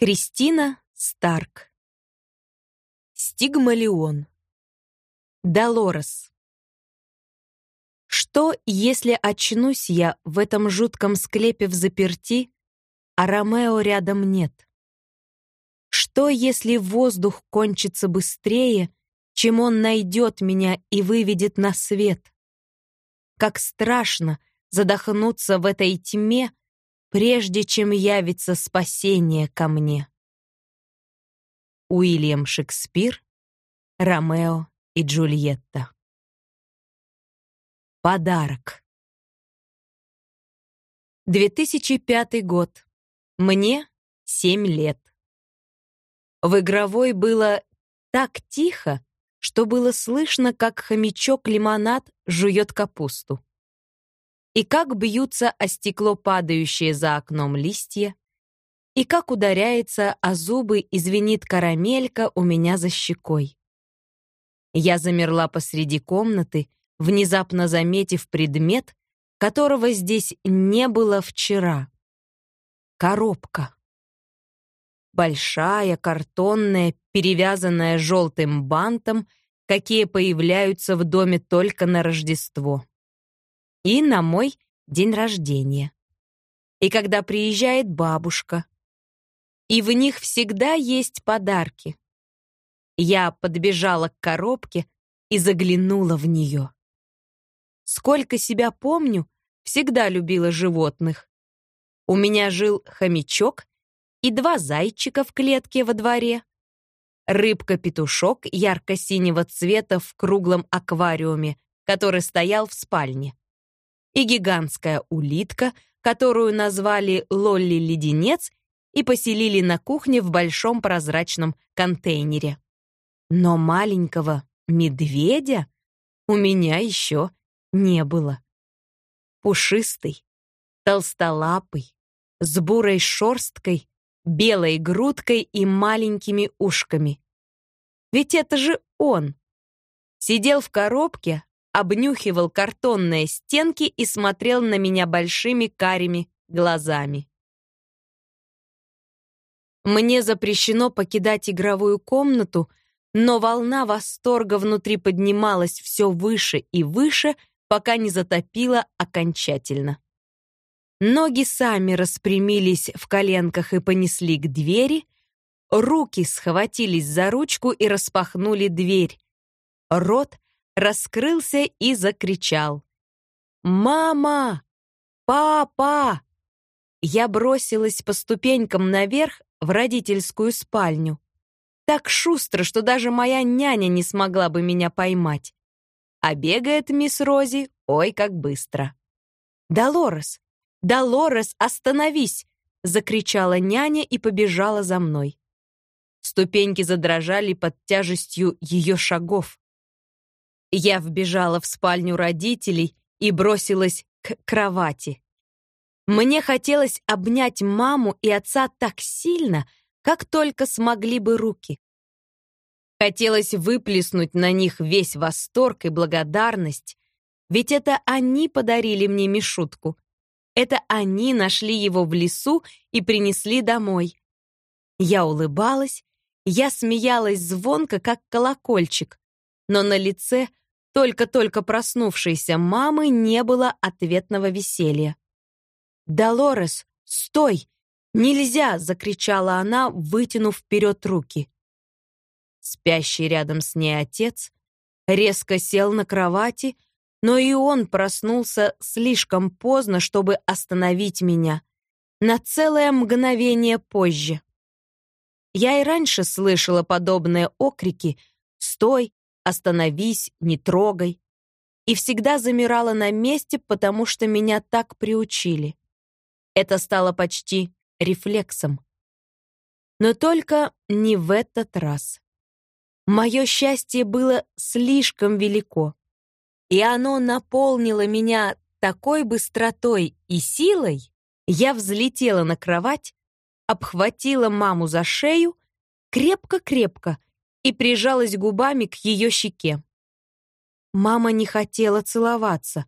Кристина Старк. Стигмалион. Долорес. Что, если очнусь я в этом жутком склепе в заперти, а Ромео рядом нет? Что, если воздух кончится быстрее, чем он найдет меня и выведет на свет? Как страшно задохнуться в этой тьме, прежде чем явится спасение ко мне. Уильям Шекспир, Ромео и Джульетта. Подарок. 2005 год. Мне 7 лет. В игровой было так тихо, что было слышно, как хомячок-лимонад жует капусту и как бьются о стекло падающие за окном листья, и как ударяется о зубы и звенит карамелька у меня за щекой. Я замерла посреди комнаты, внезапно заметив предмет, которого здесь не было вчера. Коробка. Большая, картонная, перевязанная желтым бантом, какие появляются в доме только на Рождество и на мой день рождения. И когда приезжает бабушка. И в них всегда есть подарки. Я подбежала к коробке и заглянула в нее. Сколько себя помню, всегда любила животных. У меня жил хомячок и два зайчика в клетке во дворе. Рыбка-петушок ярко-синего цвета в круглом аквариуме, который стоял в спальне и гигантская улитка, которую назвали Лолли-леденец и поселили на кухне в большом прозрачном контейнере. Но маленького медведя у меня еще не было. Пушистый, толстолапый, с бурой шерсткой, белой грудкой и маленькими ушками. Ведь это же он. Сидел в коробке, обнюхивал картонные стенки и смотрел на меня большими карими глазами. Мне запрещено покидать игровую комнату, но волна восторга внутри поднималась все выше и выше, пока не затопила окончательно. Ноги сами распрямились в коленках и понесли к двери, руки схватились за ручку и распахнули дверь. Рот раскрылся и закричал. «Мама! Папа!» Я бросилась по ступенькам наверх в родительскую спальню. Так шустро, что даже моя няня не смогла бы меня поймать. А бегает мисс Рози, ой, как быстро. «Долорес! Долорес, остановись!» — закричала няня и побежала за мной. Ступеньки задрожали под тяжестью ее шагов. Я вбежала в спальню родителей и бросилась к кровати. Мне хотелось обнять маму и отца так сильно, как только смогли бы руки. Хотелось выплеснуть на них весь восторг и благодарность, ведь это они подарили мне Мишутку. Это они нашли его в лесу и принесли домой. Я улыбалась, я смеялась звонко, как колокольчик, но на лице только-только проснувшейся мамы не было ответного веселья. «Долорес, стой! Нельзя!» — закричала она, вытянув вперед руки. Спящий рядом с ней отец резко сел на кровати, но и он проснулся слишком поздно, чтобы остановить меня, на целое мгновение позже. Я и раньше слышала подобные окрики «Стой! «Остановись, не трогай». И всегда замирала на месте, потому что меня так приучили. Это стало почти рефлексом. Но только не в этот раз. Мое счастье было слишком велико, и оно наполнило меня такой быстротой и силой, я взлетела на кровать, обхватила маму за шею, крепко-крепко, и прижалась губами к ее щеке. Мама не хотела целоваться.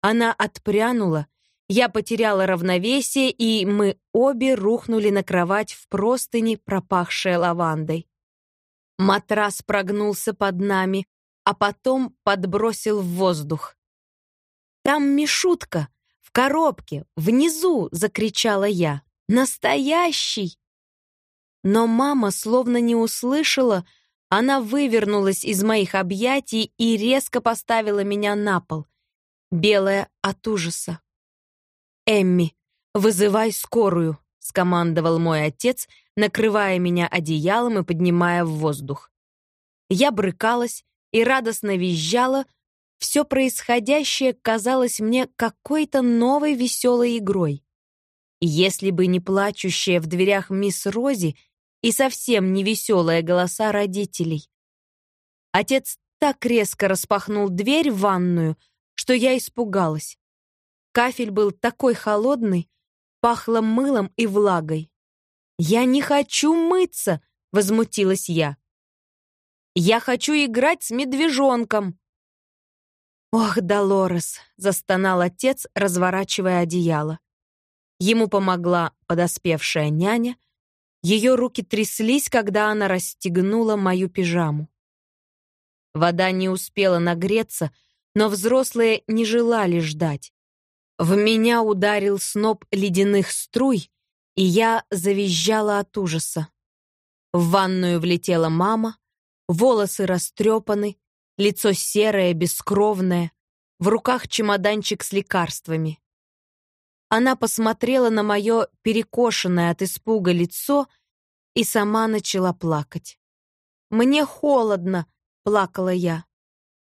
Она отпрянула, Я потеряла равновесие, и мы обе рухнули на кровать в простыни, пропахшей лавандой. Матрас прогнулся под нами, а потом подбросил в воздух. «Там Мишутка! В коробке! Внизу!» — закричала я. «Настоящий!» Но мама словно не услышала, она вывернулась из моих объятий и резко поставила меня на пол, белая от ужаса. «Эмми, вызывай скорую», — скомандовал мой отец, накрывая меня одеялом и поднимая в воздух. Я брыкалась и радостно визжала, все происходящее казалось мне какой-то новой веселой игрой. если бы не плачущая в дверях мисс Рози и совсем не веселые голоса родителей. Отец так резко распахнул дверь в ванную, что я испугалась. Кафель был такой холодный, пахло мылом и влагой. «Я не хочу мыться!» — возмутилась я. «Я хочу играть с медвежонком!» «Ох, Долорес!» — застонал отец, разворачивая одеяло. Ему помогла подоспевшая няня. Ее руки тряслись, когда она расстегнула мою пижаму. Вода не успела нагреться, но взрослые не желали ждать. В меня ударил сноп ледяных струй, и я завизжала от ужаса. В ванную влетела мама, волосы растрепаны, лицо серое, бескровное, в руках чемоданчик с лекарствами. Она посмотрела на мое перекошенное от испуга лицо и сама начала плакать. «Мне холодно», — плакала я.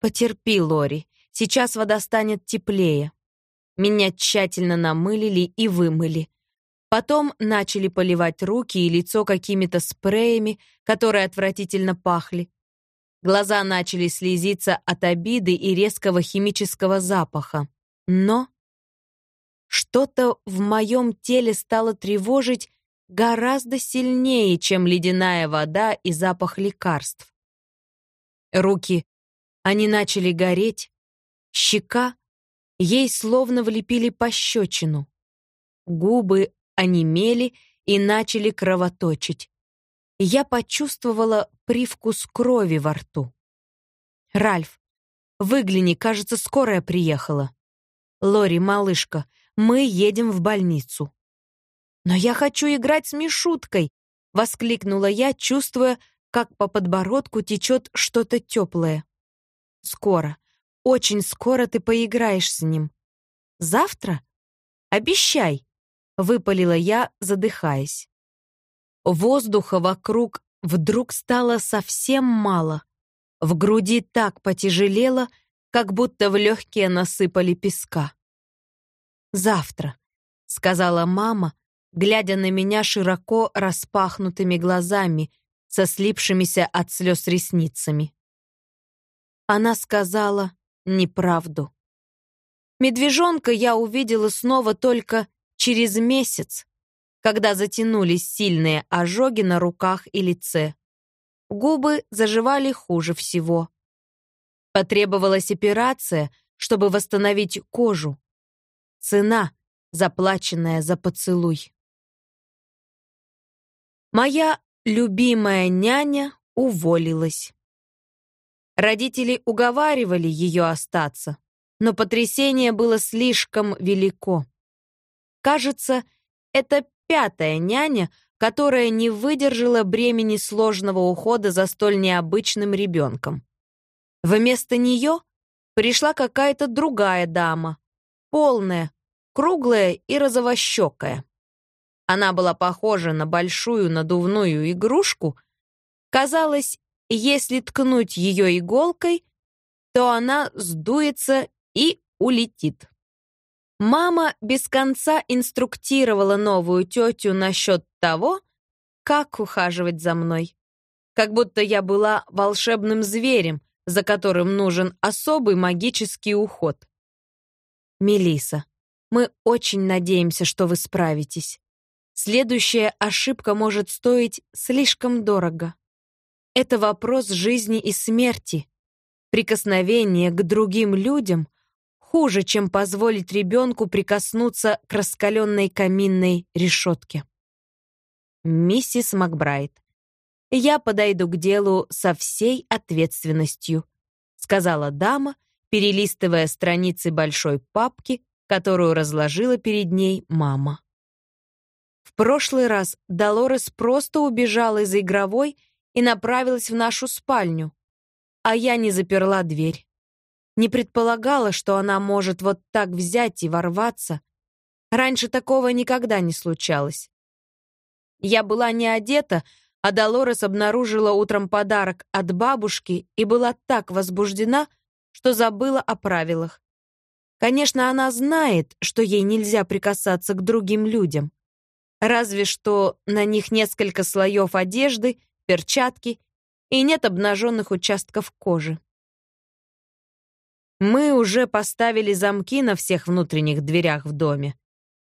«Потерпи, Лори, сейчас вода станет теплее». Меня тщательно намылили и вымыли. Потом начали поливать руки и лицо какими-то спреями, которые отвратительно пахли. Глаза начали слезиться от обиды и резкого химического запаха. Но что-то в моем теле стало тревожить гораздо сильнее, чем ледяная вода и запах лекарств. Руки, они начали гореть, щека Ей словно влепили пощечину. Губы онемели и начали кровоточить. Я почувствовала привкус крови во рту. «Ральф, выгляни, кажется, скорая приехала». «Лори, малышка, мы едем в больницу». «Но я хочу играть с Мишуткой!» — воскликнула я, чувствуя, как по подбородку течет что-то теплое. «Скоро. Очень скоро ты поиграешь с ним. Завтра? Обещай!» — выпалила я, задыхаясь. Воздуха вокруг вдруг стало совсем мало. В груди так потяжелело, как будто в легкие насыпали песка. «Завтра», — сказала мама, глядя на меня широко распахнутыми глазами, со слипшимися от слез ресницами. Она сказала, неправду. Медвежонка я увидела снова только через месяц, когда затянулись сильные ожоги на руках и лице. Губы заживали хуже всего. Потребовалась операция, чтобы восстановить кожу. Цена, заплаченная за поцелуй. Моя любимая няня уволилась. Родители уговаривали ее остаться, но потрясение было слишком велико. Кажется, это пятая няня, которая не выдержала бремени сложного ухода за столь необычным ребенком. Вместо нее пришла какая-то другая дама, полная, круглая и розовощекая. Она была похожа на большую надувную игрушку, казалось, если ткнуть ее иголкой, то она сдуется и улетит. Мама без конца инструктировала новую тетю насчет того, как ухаживать за мной. Как будто я была волшебным зверем, за которым нужен особый магический уход. Мелиса, мы очень надеемся, что вы справитесь. Следующая ошибка может стоить слишком дорого. Это вопрос жизни и смерти. Прикосновение к другим людям хуже, чем позволить ребенку прикоснуться к раскаленной каминной решетке. Миссис Макбрайт, я подойду к делу со всей ответственностью, сказала дама, перелистывая страницы большой папки, которую разложила перед ней мама. В прошлый раз Долорес просто убежала из игровой и направилась в нашу спальню, а я не заперла дверь. Не предполагала, что она может вот так взять и ворваться. Раньше такого никогда не случалось. Я была не одета, а Долорес обнаружила утром подарок от бабушки и была так возбуждена, что забыла о правилах. Конечно, она знает, что ей нельзя прикасаться к другим людям. Разве что на них несколько слоев одежды, перчатки и нет обнаженных участков кожи. Мы уже поставили замки на всех внутренних дверях в доме.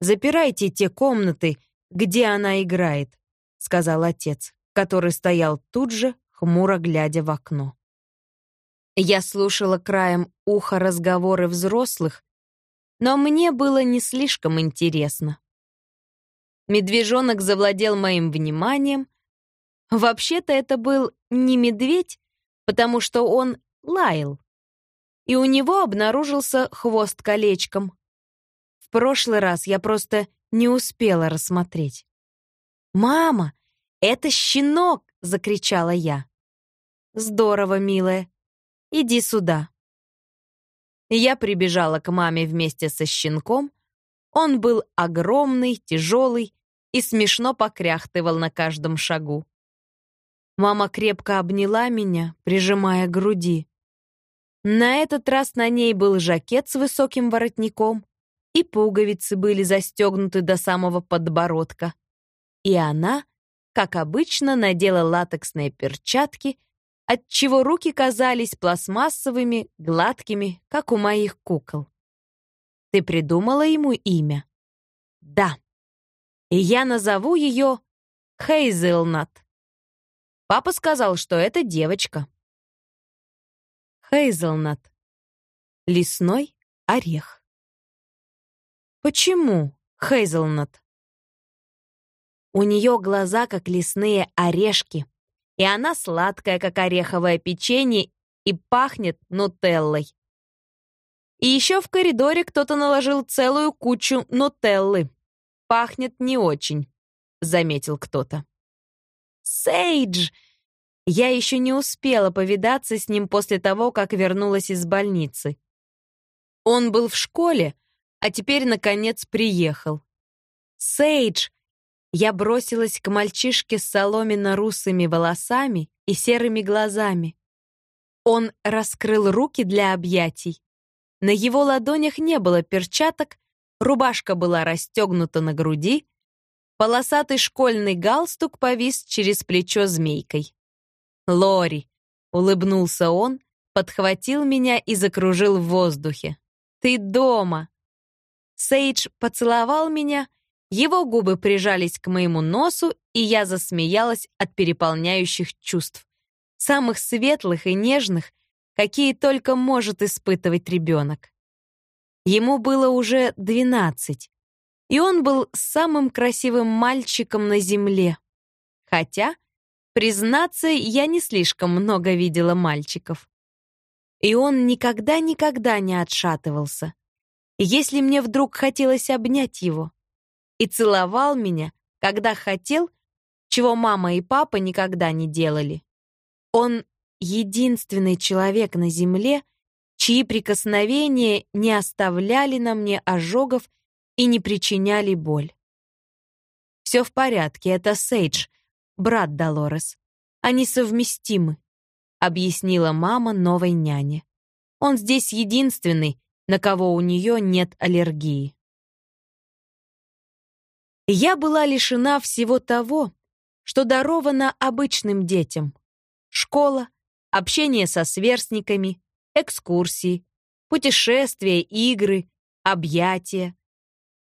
Запирайте те комнаты, где она играет, сказал отец, который стоял тут же, хмуро глядя в окно. Я слушала краем уха разговоры взрослых, но мне было не слишком интересно. Медвежонок завладел моим вниманием. Вообще-то это был не медведь, потому что он лаял и у него обнаружился хвост колечком. В прошлый раз я просто не успела рассмотреть. «Мама, это щенок!» — закричала я. «Здорово, милая. Иди сюда». Я прибежала к маме вместе со щенком. Он был огромный, тяжелый и смешно покряхтывал на каждом шагу. Мама крепко обняла меня, прижимая к груди. На этот раз на ней был жакет с высоким воротником, и пуговицы были застегнуты до самого подбородка. И она, как обычно, надела латексные перчатки, отчего руки казались пластмассовыми, гладкими, как у моих кукол. Ты придумала ему имя? Да. И я назову ее Хейзелнат. Папа сказал, что это девочка. Хейзелнат. Лесной орех. Почему Хейзелнат? У нее глаза, как лесные орешки, и она сладкая, как ореховое печенье, и пахнет нутеллой. И еще в коридоре кто-то наложил целую кучу нутеллы. Пахнет не очень, заметил кто-то. «Сейдж!» Я еще не успела повидаться с ним после того, как вернулась из больницы. Он был в школе, а теперь, наконец, приехал. «Сейдж!» Я бросилась к мальчишке с соломенно-русыми волосами и серыми глазами. Он раскрыл руки для объятий. На его ладонях не было перчаток, рубашка была расстегнута на груди, полосатый школьный галстук повис через плечо змейкой. Лори!» — улыбнулся он, подхватил меня и закружил в воздухе. «Ты дома!» Сейдж поцеловал меня, его губы прижались к моему носу, и я засмеялась от переполняющих чувств. Самых светлых и нежных, какие только может испытывать ребенок. Ему было уже двенадцать, и он был самым красивым мальчиком на земле. Хотя Признаться, я не слишком много видела мальчиков. И он никогда-никогда не отшатывался. Если мне вдруг хотелось обнять его. И целовал меня, когда хотел, чего мама и папа никогда не делали. Он единственный человек на земле, чьи прикосновения не оставляли на мне ожогов и не причиняли боль. Все в порядке, это Сейдж, брат Долорес. Они совместимы», — объяснила мама новой няне. «Он здесь единственный, на кого у нее нет аллергии». Я была лишена всего того, что даровано обычным детям. Школа, общение со сверстниками, экскурсии, путешествия, игры, объятия.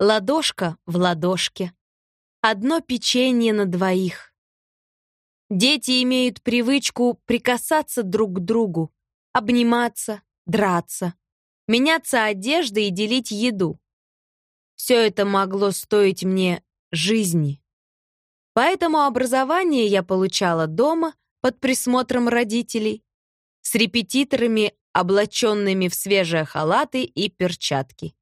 Ладошка в ладошке. Одно печенье на двоих. Дети имеют привычку прикасаться друг к другу, обниматься, драться. меняться одеждой и делить еду. Все это могло стоить мне жизни. Поэтому образование я получала дома под присмотром родителей, с репетиторами, облаченными в свежие халаты и перчатки.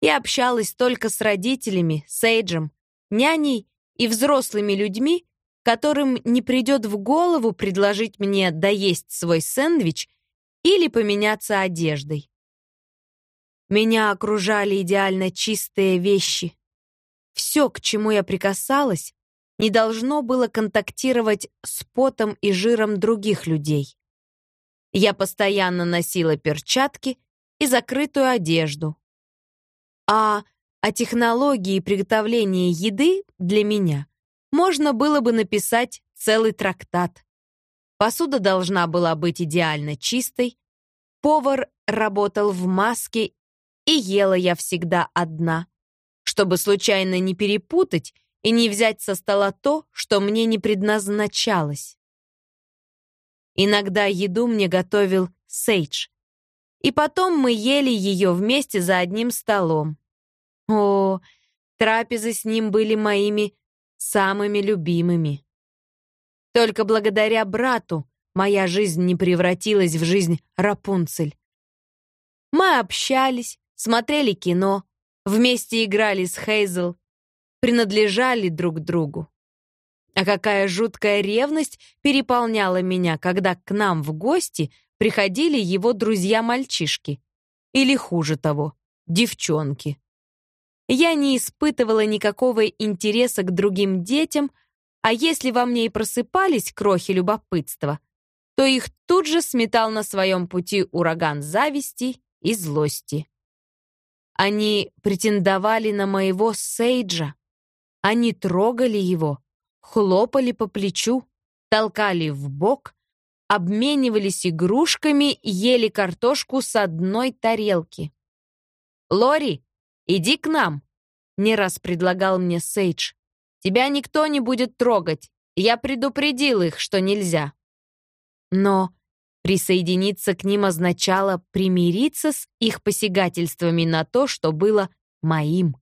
Я общалась только с родителями, Сейджем, няней и взрослыми людьми, которым не придет в голову предложить мне доесть свой сэндвич или поменяться одеждой. Меня окружали идеально чистые вещи. Все, к чему я прикасалась, не должно было контактировать с потом и жиром других людей. Я постоянно носила перчатки и закрытую одежду. А о технологии приготовления еды для меня можно было бы написать целый трактат. Посуда должна была быть идеально чистой, повар работал в маске, и ела я всегда одна, чтобы случайно не перепутать и не взять со стола то, что мне не предназначалось. Иногда еду мне готовил Сейдж, и потом мы ели ее вместе за одним столом. О, трапезы с ним были моими самыми любимыми. Только благодаря брату моя жизнь не превратилась в жизнь Рапунцель. Мы общались, смотрели кино, вместе играли с Хейзел, принадлежали друг другу. А какая жуткая ревность переполняла меня, когда к нам в гости приходили его друзья-мальчишки. Или хуже того, девчонки. Я не испытывала никакого интереса к другим детям, а если во мне и просыпались крохи любопытства, то их тут же сметал на своем пути ураган зависти и злости. Они претендовали на моего Сейджа. Они трогали его, хлопали по плечу, толкали в бок, обменивались игрушками, ели картошку с одной тарелки. «Лори, иди к нам!» — не раз предлагал мне Сейдж. «Тебя никто не будет трогать. Я предупредил их, что нельзя». Но Присоединиться к ним означало примириться с их посягательствами на то, что было моим.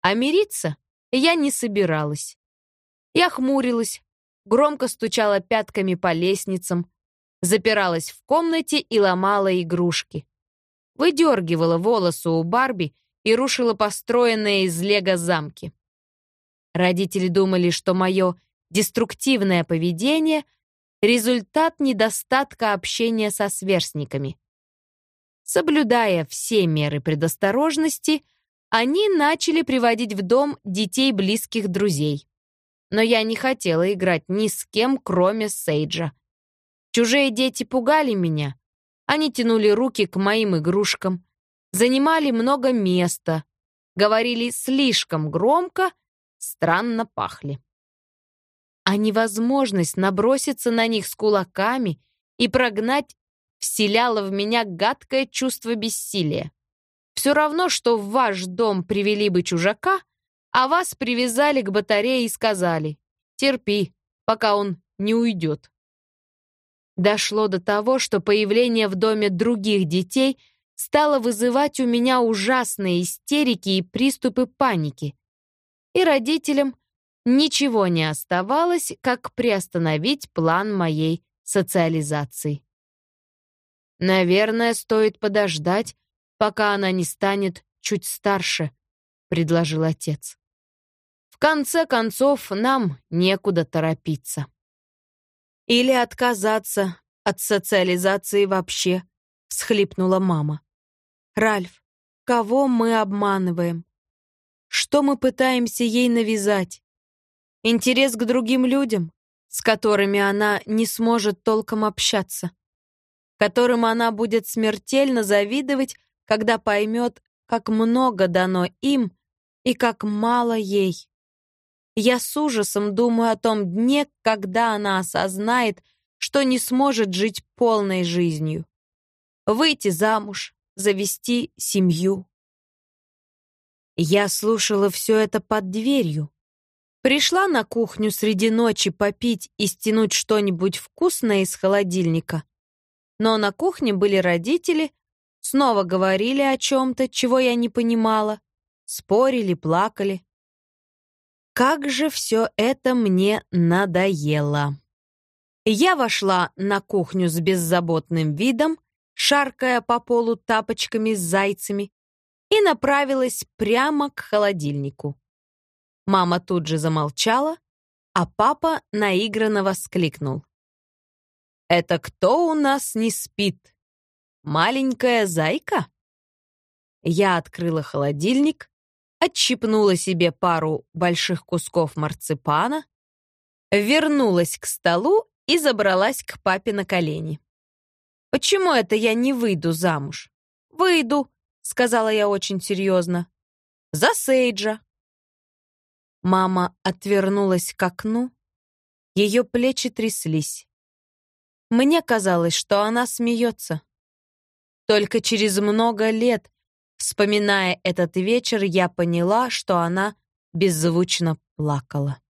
А мириться я не собиралась. Я хмурилась, громко стучала пятками по лестницам, запиралась в комнате и ломала игрушки. Выдергивала волосы у Барби и рушила построенные из лего замки. Родители думали, что мое деструктивное поведение — результат недостатка общения со сверстниками. Соблюдая все меры предосторожности, они начали приводить в дом детей близких друзей. Но я не хотела играть ни с кем, кроме Сейджа. Чужие дети пугали меня. Они тянули руки к моим игрушкам, занимали много места, говорили слишком громко, странно пахли а невозможность наброситься на них с кулаками и прогнать вселяла в меня гадкое чувство бессилия. Все равно, что в ваш дом привели бы чужака, а вас привязали к батарее и сказали «Терпи, пока он не уйдет». Дошло до того, что появление в доме других детей стало вызывать у меня ужасные истерики и приступы паники. И родителям, ничего не оставалось, как приостановить план моей социализации. «Наверное, стоит подождать, пока она не станет чуть старше», — предложил отец. «В конце концов, нам некуда торопиться». «Или отказаться от социализации вообще», — всхлипнула мама. «Ральф, кого мы обманываем? Что мы пытаемся ей навязать? Интерес к другим людям, с которыми она не сможет толком общаться, которым она будет смертельно завидовать, когда поймет, как много дано им и как мало ей. Я с ужасом думаю о том дне, когда она осознает, что не сможет жить полной жизнью. Выйти замуж, завести семью. Я слушала все это под дверью, Пришла на кухню среди ночи попить и стянуть что-нибудь вкусное из холодильника. Но на кухне были родители, снова говорили о чем-то, чего я не понимала, спорили, плакали. Как же все это мне надоело. Я вошла на кухню с беззаботным видом, шаркая по полу тапочками с зайцами, и направилась прямо к холодильнику. Мама тут же замолчала, а папа наигранно воскликнул. «Это кто у нас не спит? Маленькая зайка?» Я открыла холодильник, отщипнула себе пару больших кусков марципана, вернулась к столу и забралась к папе на колени. «Почему это я не выйду замуж?» «Выйду», — сказала я очень серьезно. «За Сейджа». Мама отвернулась к окну, ее плечи тряслись. Мне казалось, что она смеется. Только через много лет, вспоминая этот вечер, я поняла, что она беззвучно плакала.